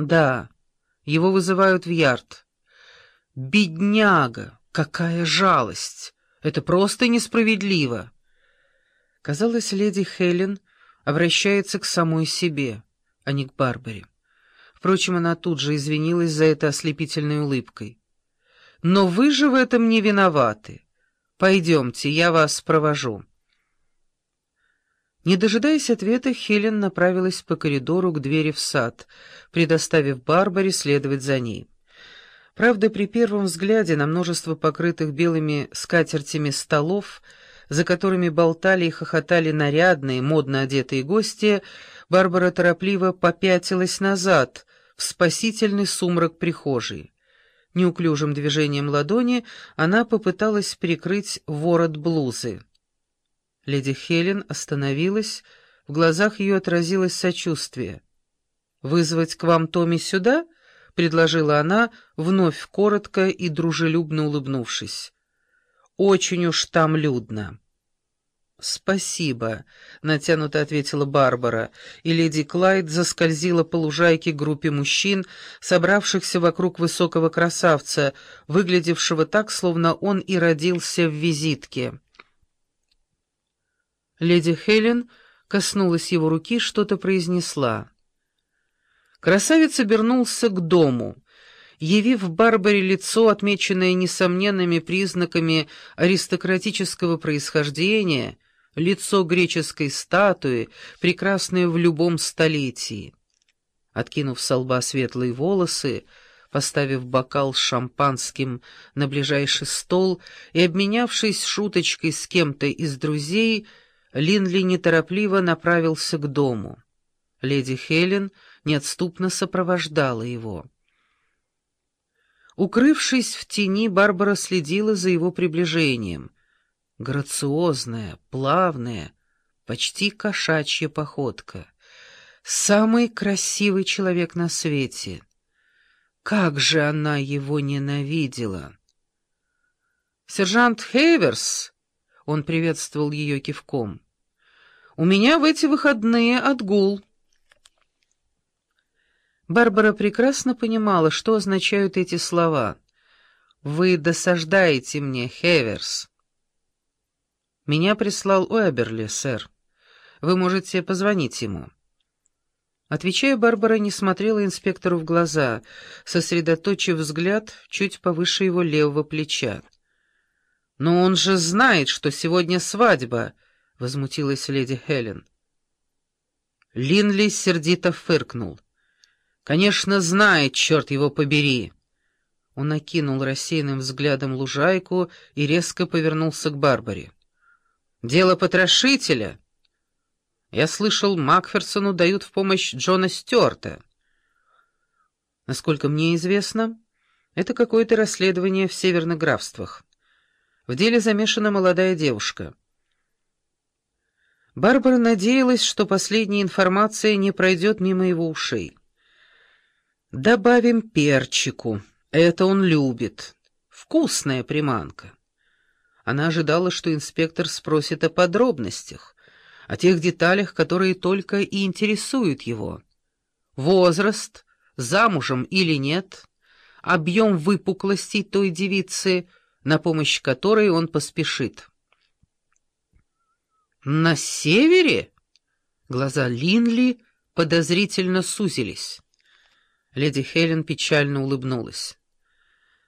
«Да, его вызывают в ярд». «Бедняга! Какая жалость! Это просто несправедливо!» Казалось, леди Хелен обращается к самой себе, а не к Барбаре. Впрочем, она тут же извинилась за это ослепительной улыбкой. «Но вы же в этом не виноваты. Пойдемте, я вас провожу». Не дожидаясь ответа, Хелен направилась по коридору к двери в сад, предоставив Барбаре следовать за ней. Правда, при первом взгляде на множество покрытых белыми скатертями столов, за которыми болтали и хохотали нарядные, модно одетые гости, Барбара торопливо попятилась назад, в спасительный сумрак прихожей. Неуклюжим движением ладони она попыталась прикрыть ворот блузы. Леди Хелен остановилась, в глазах ее отразилось сочувствие. «Вызвать к вам Томми сюда?» — предложила она, вновь коротко и дружелюбно улыбнувшись. «Очень уж там людно». «Спасибо», — натянуто ответила Барбара, и леди Клайд заскользила по лужайке группе мужчин, собравшихся вокруг высокого красавца, выглядевшего так, словно он и родился в визитке. Леди Хелен коснулась его руки, что-то произнесла. Красавец обернулся к дому, явив Барбаре лицо, отмеченное несомненными признаками аристократического происхождения — лицо греческой статуи, прекрасное в любом столетии. Откинув со лба светлые волосы, поставив бокал с шампанским на ближайший стол и обменявшись шуточкой с кем-то из друзей, Линли неторопливо направился к дому. Леди Хелен неотступно сопровождала его. Укрывшись в тени, Барбара следила за его приближением — грациозная, плавная, почти кошачья походка. Самый красивый человек на свете. Как же она его ненавидела! «Сержант Хейверс!» — он приветствовал ее кивком. «У меня в эти выходные отгул». Барбара прекрасно понимала, что означают эти слова. «Вы досаждаете мне, Хеверс». «Меня прислал Уэберли, сэр. Вы можете позвонить ему». Отвечая, Барбара не смотрела инспектору в глаза, сосредоточив взгляд чуть повыше его левого плеча. «Но он же знает, что сегодня свадьба!» — возмутилась леди Хелен. Линли сердито фыркнул. «Конечно, знает, черт его побери!» Он окинул рассеянным взглядом лужайку и резко повернулся к Барбаре. Дело потрошителя. Я слышал, Макферсону дают в помощь Джона Стюарта. Насколько мне известно, это какое-то расследование в северных графствах. В деле замешана молодая девушка. Барбара надеялась, что последняя информация не пройдет мимо его ушей. «Добавим перчику. Это он любит. Вкусная приманка». Она ожидала, что инспектор спросит о подробностях, о тех деталях, которые только и интересуют его. Возраст, замужем или нет, объем выпуклостей той девицы, на помощь которой он поспешит. «На севере?» Глаза Линли подозрительно сузились. Леди Хелен печально улыбнулась.